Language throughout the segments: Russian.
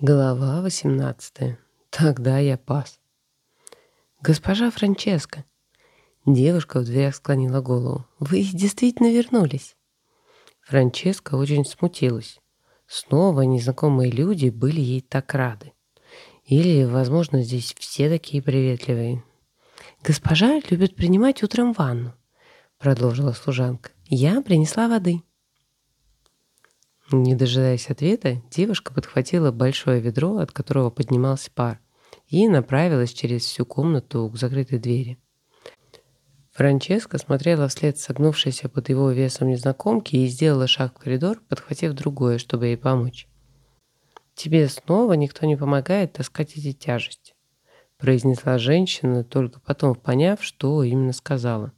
Глава 18. Тогда я пас. «Госпожа Франческа!» Девушка в дверях склонила голову. «Вы действительно вернулись?» Франческа очень смутилась. Снова незнакомые люди были ей так рады. Или, возможно, здесь все такие приветливые. «Госпожа любит принимать утром ванну», — продолжила служанка. «Я принесла воды». Не дожидаясь ответа, девушка подхватила большое ведро, от которого поднимался пар, и направилась через всю комнату к закрытой двери. Франческа смотрела вслед согнувшейся под его весом незнакомки и сделала шаг в коридор, подхватив другое, чтобы ей помочь. «Тебе снова никто не помогает таскать эти тяжести», произнесла женщина, только потом поняв, что именно сказала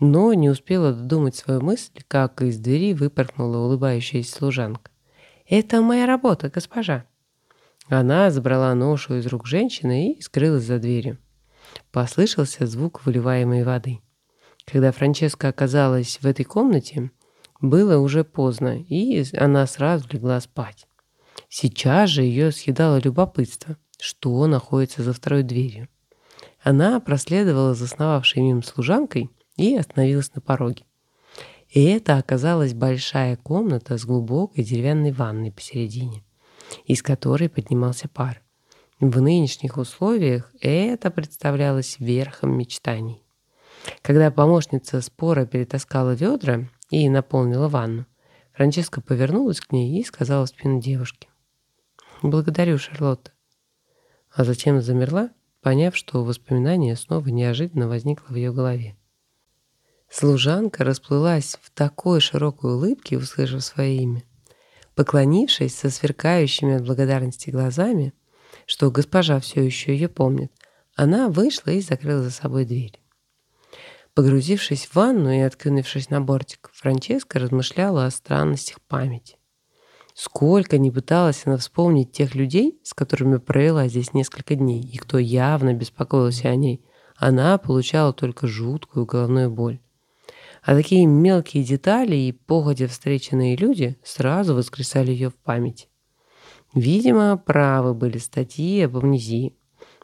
но не успела додумать свою мысль, как из двери выпорхнула улыбающаяся служанка. «Это моя работа, госпожа!» Она забрала ношу из рук женщины и скрылась за дверью. Послышался звук выливаемой воды. Когда Франческа оказалась в этой комнате, было уже поздно, и она сразу легла спать. Сейчас же ее съедало любопытство, что находится за второй дверью. Она проследовала за сновавшей мимо служанкой и остановилась на пороге. И это оказалась большая комната с глубокой деревянной ванной посередине, из которой поднимался пар. В нынешних условиях это представлялось верхом мечтаний. Когда помощница спора перетаскала ведра и наполнила ванну, Франческа повернулась к ней и сказала в спину девушки. «Благодарю, Шарлотта». А затем замерла, поняв, что воспоминание снова неожиданно возникло в ее голове. Служанка расплылась в такой широкой улыбке, услышав свое имя. Поклонившись со сверкающими от благодарности глазами, что госпожа все еще ее помнит, она вышла и закрыла за собой дверь. Погрузившись в ванну и откинувшись на бортик, Франческа размышляла о странностях памяти. Сколько не пыталась она вспомнить тех людей, с которыми провела здесь несколько дней, и кто явно беспокоился о ней, она получала только жуткую головную боль. А такие мелкие детали и походя встреченные люди сразу воскресали ее в память. Видимо, правы были статьи об амнезии.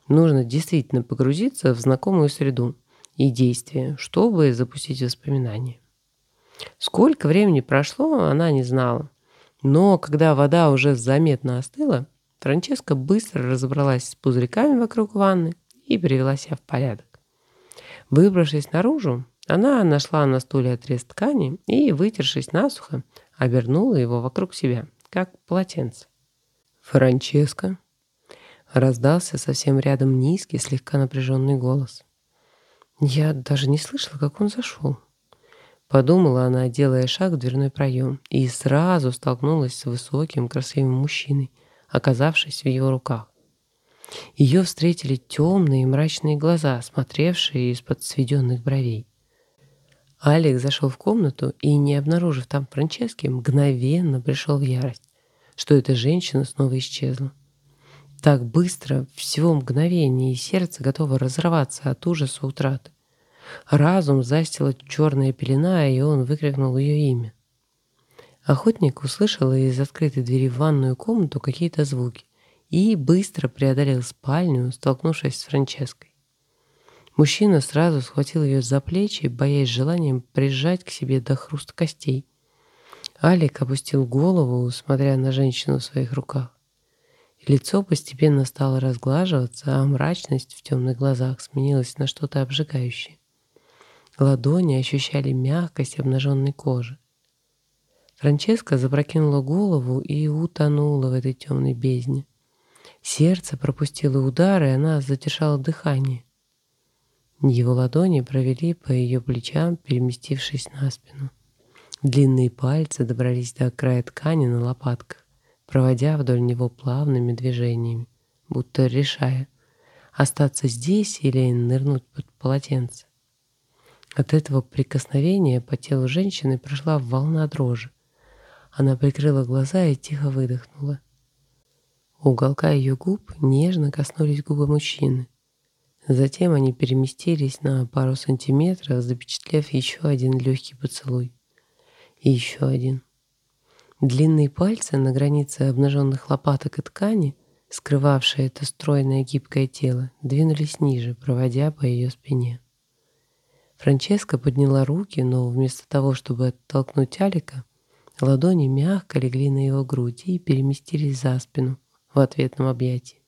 Нужно действительно погрузиться в знакомую среду и действия, чтобы запустить воспоминания. Сколько времени прошло, она не знала. Но когда вода уже заметно остыла, Франческа быстро разобралась с пузырьками вокруг ванны и привела себя в порядок. Выбравшись наружу, она нашла на стуле отрез ткани и, вытершись насухо, обернула его вокруг себя, как полотенце. «Франческо!» Раздался совсем рядом низкий, слегка напряженный голос. Я даже не слышала, как он зашел. Подумала она, делая шаг в дверной проем, и сразу столкнулась с высоким, красивым мужчиной, оказавшись в его руках. Ее встретили темные мрачные глаза, смотревшие из-под сведенных бровей. Алекс зашел в комнату и, не обнаружив там Франчески, мгновенно пришел в ярость, что эта женщина снова исчезла. Так быстро, всего мгновение, и сердце готово разорваться от ужаса утраты. Разум застила черная пелена, и он выкрикнул ее имя. Охотник услышал из открытой двери в ванную комнату какие-то звуки и быстро преодолел спальню, столкнувшись с Франческой. Мужчина сразу схватил ее за плечи, боясь желанием прижать к себе до хруста костей. Алик опустил голову, смотря на женщину в своих руках. Лицо постепенно стало разглаживаться, а мрачность в темных глазах сменилась на что-то обжигающее. Ладони ощущали мягкость обнаженной кожи. Франческа запрокинула голову и утонула в этой темной бездне. Сердце пропустило удар, и она задержала дыхание. Его ладони провели по ее плечам, переместившись на спину. Длинные пальцы добрались до края ткани на лопатках, проводя вдоль него плавными движениями, будто решая, остаться здесь или нырнуть под полотенце. От этого прикосновения по телу женщины прошла волна дрожи. Она прикрыла глаза и тихо выдохнула. Уголка ее губ нежно коснулись губы мужчины. Затем они переместились на пару сантиметров, запечатлев еще один легкий поцелуй. И еще один. Длинные пальцы на границе обнаженных лопаток и ткани скрывавшие это стройное гибкое тело, двинулись ниже, проводя по ее спине. Франческа подняла руки, но вместо того, чтобы оттолкнуть Алика, ладони мягко легли на его грудь и переместились за спину в ответном объятии.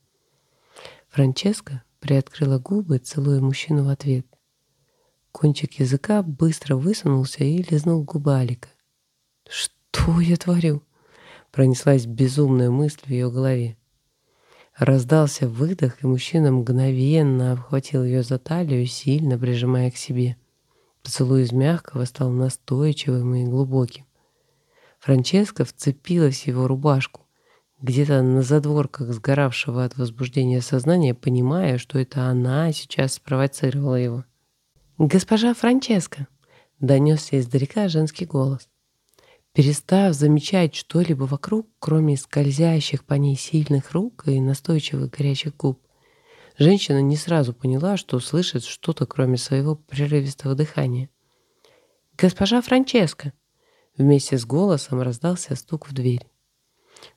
Франческа приоткрыла губы, целуя мужчину в ответ. Кончик языка быстро высунулся и лизнул губы Алика. «Что я творю?» Пронеслась безумная мысль в ее голове. Раздался выдох, и мужчина мгновенно обхватил ее за талию, сильно прижимая к себе. Поцелуй из мягкого стал настойчивым и глубоким. Франческа вцепилась в его рубашку, где-то на задворках сгоравшего от возбуждения сознания, понимая, что это она сейчас спровоцировала его. «Госпожа Франческа!» — донесся издалека женский голос. Перестав замечать что-либо вокруг, кроме скользящих по ней сильных рук и настойчивых горячих губ, женщина не сразу поняла, что слышит что-то, кроме своего прерывистого дыхания. «Госпожа Франческа!» Вместе с голосом раздался стук в дверь.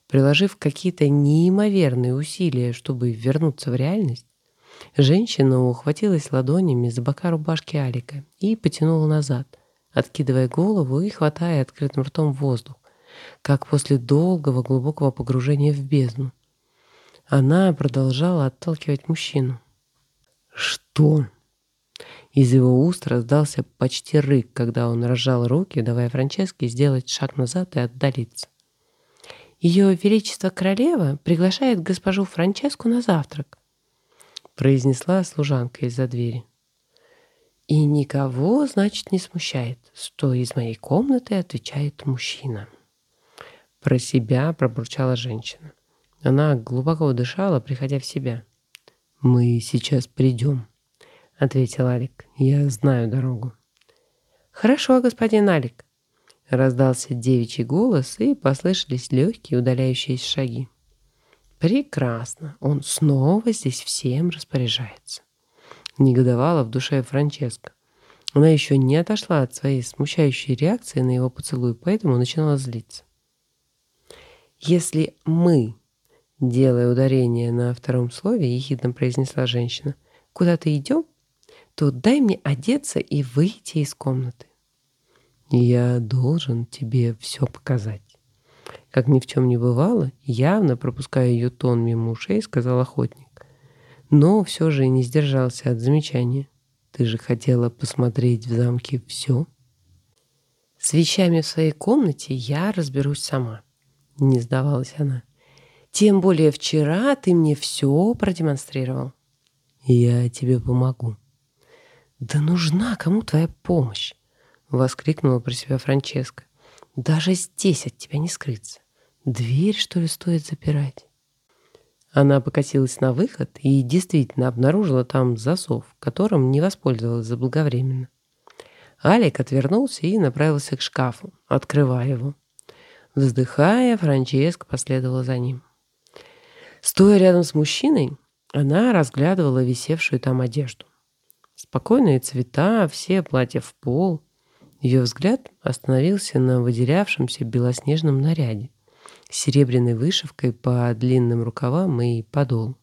Приложив какие-то неимоверные усилия, чтобы вернуться в реальность, женщина ухватилась ладонями за бока рубашки Алика и потянула назад, откидывая голову и хватая открытым ртом воздух, как после долгого глубокого погружения в бездну. Она продолжала отталкивать мужчину. «Что?» Из его уст раздался почти рык, когда он разжал руки, давая Франческе сделать шаг назад и отдалиться. Ее Величество Королева приглашает госпожу Франческу на завтрак», произнесла служанка из-за двери. «И никого, значит, не смущает, что из моей комнаты отвечает мужчина». Про себя пробурчала женщина. Она глубоко дышала, приходя в себя. «Мы сейчас придем», — ответил Алик. «Я знаю дорогу». «Хорошо, господин Алик», Раздался девичий голос, и послышались легкие удаляющиеся шаги. Прекрасно, он снова здесь всем распоряжается. Негодовала в душе Франческа. Она еще не отошла от своей смущающей реакции на его поцелуй, поэтому начинала злиться. «Если мы, делая ударение на втором слове, ехидно произнесла женщина, куда-то идем, то дай мне одеться и выйти из комнаты. Я должен тебе все показать. Как ни в чем не бывало, явно пропуская ее тон мимо ушей, сказал охотник. Но все же не сдержался от замечания. Ты же хотела посмотреть в замке все. С вещами в своей комнате я разберусь сама. Не сдавалась она. Тем более вчера ты мне все продемонстрировал. Я тебе помогу. Да нужна кому твоя помощь? — воскликнула про себя Франческа. «Даже здесь от тебя не скрыться. Дверь, что ли, стоит запирать?» Она покатилась на выход и действительно обнаружила там засов, которым не воспользовалась заблаговременно. Алик отвернулся и направился к шкафу, открывая его. Вздыхая, Франческа последовала за ним. Стоя рядом с мужчиной, она разглядывала висевшую там одежду. Спокойные цвета, все платья в пол, ее взгляд остановился на выделявшемся белоснежном наряде с серебряной вышивкой по длинным рукавам и подолу.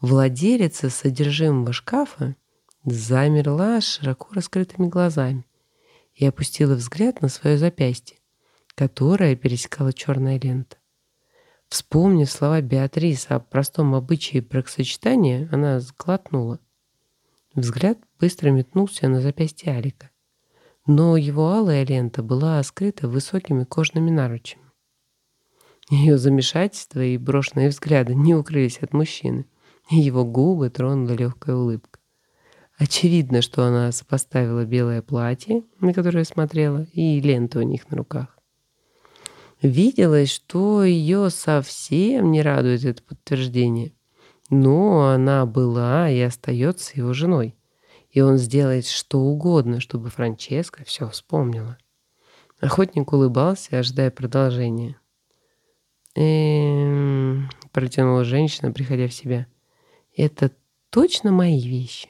Владелица содержимого шкафа замерла широко раскрытыми глазами и опустила взгляд на свое запястье, которое пересекала черная лента. Вспомнив слова Беатрис о простом обычае бракосочетания, она сглотнула. Взгляд быстро метнулся на запястье Алика но его алая лента была скрыта высокими кожными наручами. Ее замешательство и брошенные взгляды не укрылись от мужчины, и его губы тронула легкая улыбка. Очевидно, что она сопоставила белое платье, на которое смотрела, и ленту у них на руках. Виделось, что ее совсем не радует это подтверждение, но она была и остается его женой и он сделает что угодно, чтобы Франческа все вспомнила. Охотник улыбался, ожидая продолжения. «Эм...» — протянула женщина, приходя в себя. «Это точно мои вещи?»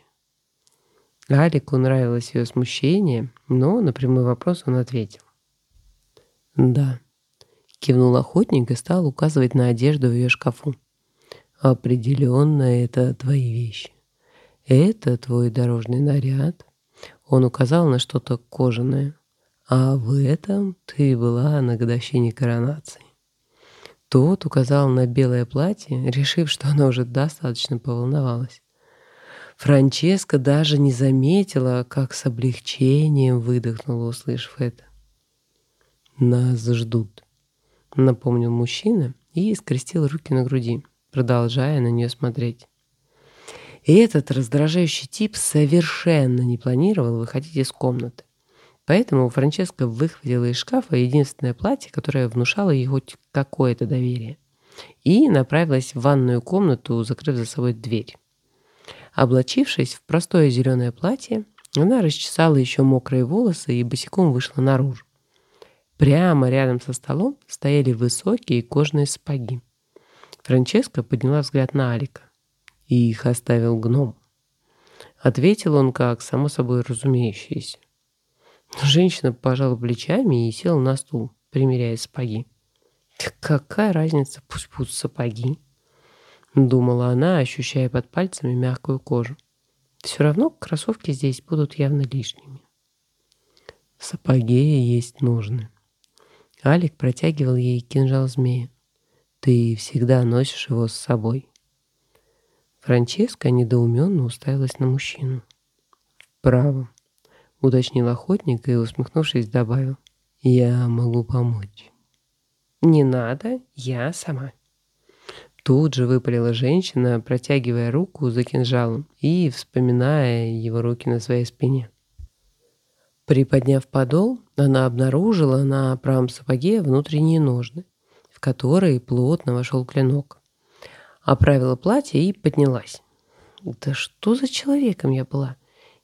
Алику нравилось ее смущение, но на прямой вопрос он ответил. «Да», — кивнул охотник и стал указывать на одежду в ее шкафу. Определенно это твои вещи. Это твой дорожный наряд. Он указал на что-то кожаное. А в этом ты была на годовщине коронации. Тот указал на белое платье, решив, что она уже достаточно поволновалась. Франческа даже не заметила, как с облегчением выдохнула, услышав это. «Нас ждут», — напомнил мужчина и скрестил руки на груди, продолжая на нее смотреть. И этот раздражающий тип совершенно не планировал выходить из комнаты. Поэтому Франческа выхватила из шкафа единственное платье, которое внушало ей хоть какое-то доверие, и направилась в ванную комнату, закрыв за собой дверь. Облачившись в простое зеленое платье, она расчесала еще мокрые волосы и босиком вышла наружу. Прямо рядом со столом стояли высокие кожаные сапоги. Франческа подняла взгляд на Алика. И их оставил гном. Ответил он как само собой разумеющееся. Женщина пожала плечами и села на стул, примеряя сапоги. «Какая разница, пусть будут сапоги?» Думала она, ощущая под пальцами мягкую кожу. Все равно кроссовки здесь будут явно лишними. В сапоге есть нужны. Алик протягивал ей кинжал змея. Ты всегда носишь его с собой. Франческа недоуменно уставилась на мужчину. «Право», — уточнил охотник и, усмехнувшись, добавил. «Я могу помочь». «Не надо, я сама». Тут же выпалила женщина, протягивая руку за кинжалом и вспоминая его руки на своей спине. Приподняв подол, она обнаружила на правом сапоге внутренние ножны, в которые плотно вошел клинок оправила платье и поднялась. Да что за человеком я была,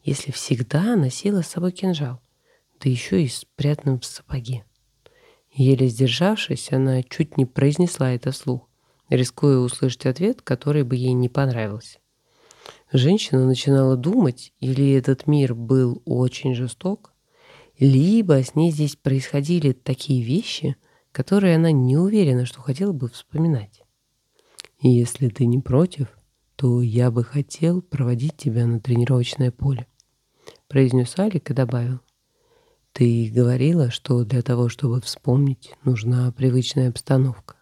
если всегда носила с собой кинжал, да еще и спрятанным в сапоге. Еле сдержавшись, она чуть не произнесла это вслух, рискуя услышать ответ, который бы ей не понравился. Женщина начинала думать, или этот мир был очень жесток, либо с ней здесь происходили такие вещи, которые она не уверена, что хотела бы вспоминать. И если ты не против, то я бы хотел проводить тебя на тренировочное поле», — произнес Алик и добавил. «Ты говорила, что для того, чтобы вспомнить, нужна привычная обстановка».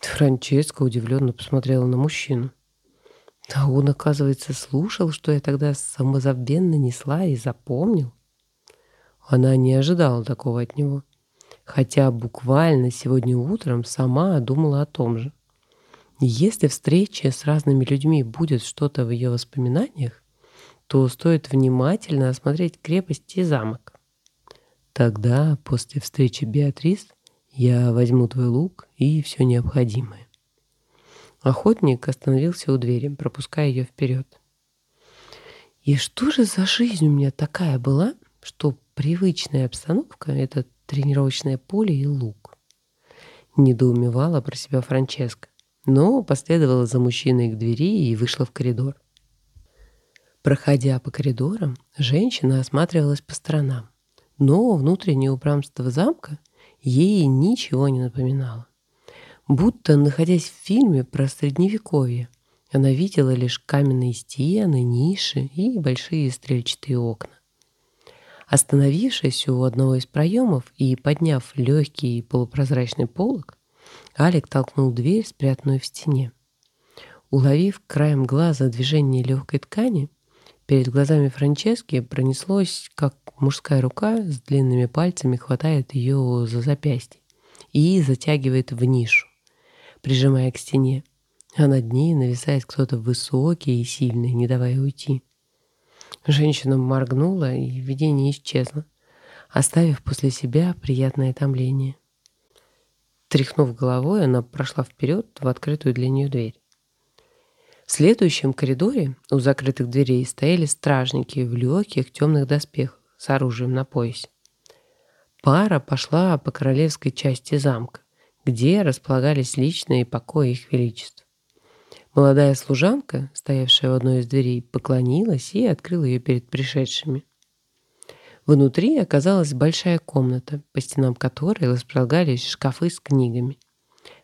Франческа удивленно посмотрела на мужчину. А он, оказывается, слушал, что я тогда самозабвенно несла и запомнил. Она не ожидала такого от него, хотя буквально сегодня утром сама думала о том же. Если встреча с разными людьми будет что-то в ее воспоминаниях, то стоит внимательно осмотреть крепость и замок. Тогда, после встречи Беатрис, я возьму твой лук и все необходимое. Охотник остановился у двери, пропуская ее вперед. И что же за жизнь у меня такая была, что привычная обстановка — это тренировочное поле и лук? Недоумевала про себя Франческа но последовала за мужчиной к двери и вышла в коридор. Проходя по коридорам, женщина осматривалась по сторонам, но внутреннее убранство замка ей ничего не напоминало. Будто, находясь в фильме про Средневековье, она видела лишь каменные стены, ниши и большие стрельчатые окна. Остановившись у одного из проемов и подняв легкий полупрозрачный полог, Алик толкнул дверь, спрятанную в стене. Уловив краем глаза движение легкой ткани, перед глазами Франчески пронеслось, как мужская рука с длинными пальцами хватает ее за запястье и затягивает в нишу, прижимая к стене, а над ней нависает кто-то высокий и сильный, не давая уйти. Женщина моргнула, и видение исчезло, оставив после себя приятное томление. Тряхнув головой, она прошла вперед в открытую для нее дверь. В следующем коридоре у закрытых дверей стояли стражники в легких темных доспехах с оружием на поясе. Пара пошла по королевской части замка, где располагались личные покои их величеств. Молодая служанка, стоявшая в одной из дверей, поклонилась и открыла ее перед пришедшими. Внутри оказалась большая комната, по стенам которой располагались шкафы с книгами.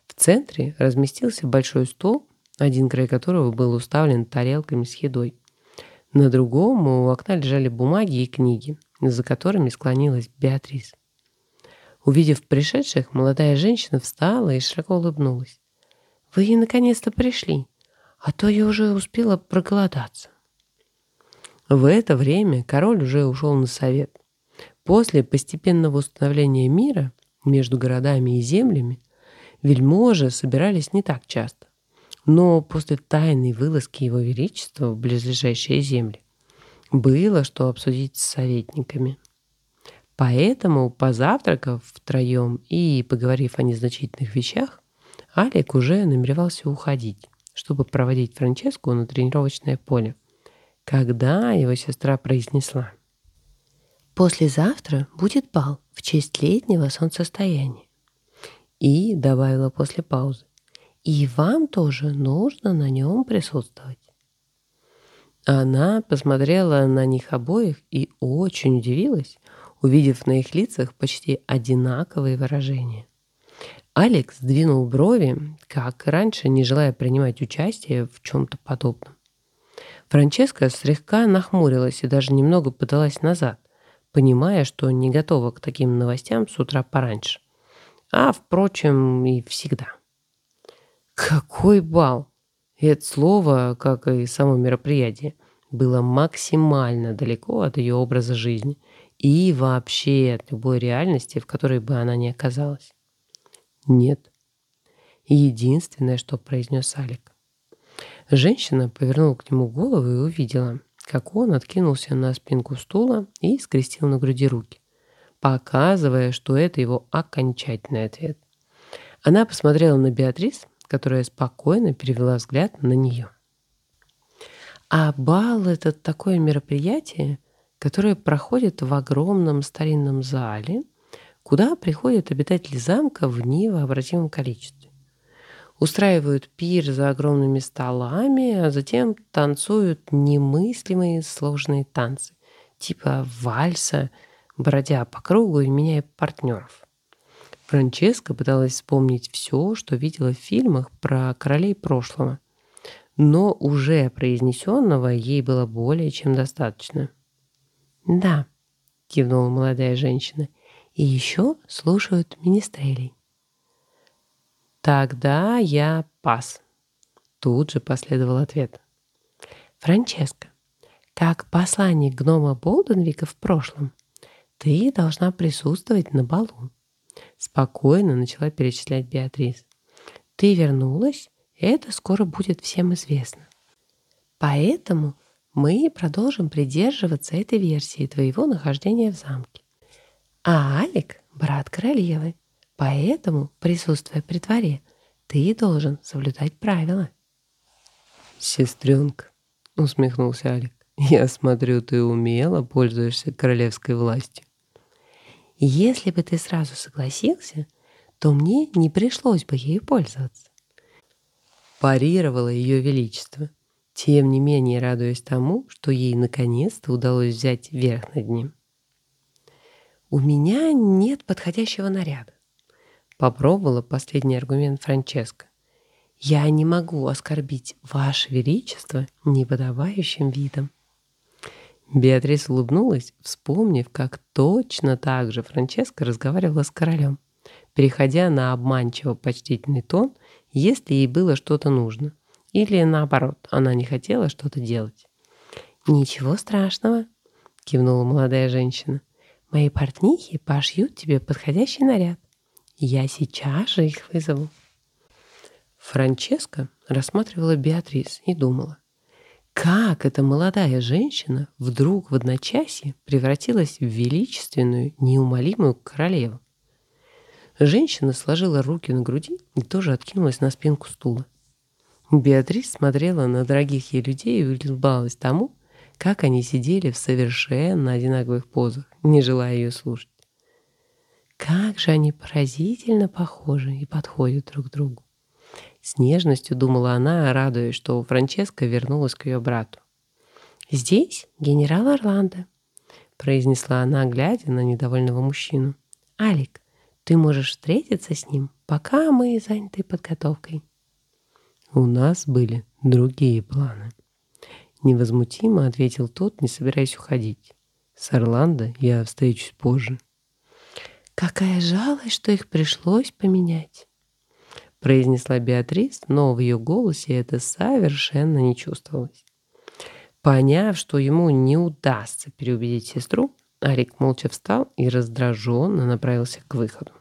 В центре разместился большой стол, один край которого был уставлен тарелками с едой. На другом у окна лежали бумаги и книги, за которыми склонилась Беатрис. Увидев пришедших, молодая женщина встала и широко улыбнулась. «Вы наконец-то пришли, а то я уже успела проголодаться». В это время король уже ушел на совет. После постепенного установления мира между городами и землями вельможи собирались не так часто. Но после тайной вылазки Его Величества в близлежащие земли было что обсудить с советниками. Поэтому, позавтракав втроем и поговорив о незначительных вещах, Алик уже намеревался уходить, чтобы проводить Франческу на тренировочное поле, когда его сестра произнесла. «Послезавтра будет бал в честь летнего солнцестояния». И добавила после паузы. «И вам тоже нужно на нем присутствовать». Она посмотрела на них обоих и очень удивилась, увидев на их лицах почти одинаковые выражения. Алекс сдвинул брови, как раньше, не желая принимать участие в чем-то подобном. Франческа слегка нахмурилась и даже немного подалась назад, понимая, что не готова к таким новостям с утра пораньше. А, впрочем, и всегда. Какой бал! Это слово, как и само мероприятие, было максимально далеко от ее образа жизни и вообще от любой реальности, в которой бы она ни оказалась. Нет. Единственное, что произнес Алик. Женщина повернула к нему голову и увидела, как он откинулся на спинку стула и скрестил на груди руки, показывая, что это его окончательный ответ. Она посмотрела на Беатрис, которая спокойно перевела взгляд на нее. А бал — это такое мероприятие, которое проходит в огромном старинном зале, куда приходят обитатели замка в невообразимом количестве. Устраивают пир за огромными столами, а затем танцуют немыслимые сложные танцы, типа вальса, бродя по кругу и меняя партнеров. Франческа пыталась вспомнить все, что видела в фильмах про королей прошлого – но уже произнесенного ей было более чем достаточно. «Да», — кивнула молодая женщина, — «и еще слушают министрелей». «Тогда я пас», — тут же последовал ответ. «Франческа, как посланник гнома Болденвика в прошлом, ты должна присутствовать на балу», — спокойно начала перечислять Беатрис. «Ты вернулась это скоро будет всем известно. Поэтому мы продолжим придерживаться этой версии твоего нахождения в замке. А Алик — брат королевы, поэтому, присутствуя при дворе, ты должен соблюдать правила. «Сестренка», — усмехнулся Алик, — «я смотрю, ты умело пользуешься королевской властью». «Если бы ты сразу согласился, то мне не пришлось бы ею пользоваться парировало ее величество, тем не менее радуясь тому, что ей наконец-то удалось взять верх над ним. «У меня нет подходящего наряда», — попробовала последний аргумент Франческо. «Я не могу оскорбить Ваше Величество неподобающим видом». Беатрис улыбнулась, вспомнив, как точно так же Франческа разговаривала с королем, переходя на обманчиво почтительный тон — если ей было что-то нужно. Или наоборот, она не хотела что-то делать. «Ничего страшного», — кивнула молодая женщина. «Мои портнихи пошьют тебе подходящий наряд. Я сейчас же их вызову». Франческа рассматривала Беатрис и думала, как эта молодая женщина вдруг в одночасье превратилась в величественную, неумолимую королеву. Женщина сложила руки на груди и тоже откинулась на спинку стула. Беатрис смотрела на дорогих ей людей и улыбалась тому, как они сидели в совершенно одинаковых позах, не желая ее слушать. Как же они поразительно похожи и подходят друг к другу. С нежностью думала она, радуясь, что Франческа вернулась к ее брату. «Здесь генерал Орландо», — произнесла она, глядя на недовольного мужчину. «Алик, ты можешь встретиться с ним, пока мы заняты подготовкой». У нас были другие планы. Невозмутимо ответил тот, не собираясь уходить. С Орландо я встречусь позже. Какая жалость, что их пришлось поменять произнесла Беатрис, но в ее голосе это совершенно не чувствовалось. Поняв, что ему не удастся переубедить сестру, Арик молча встал и раздраженно направился к выходу.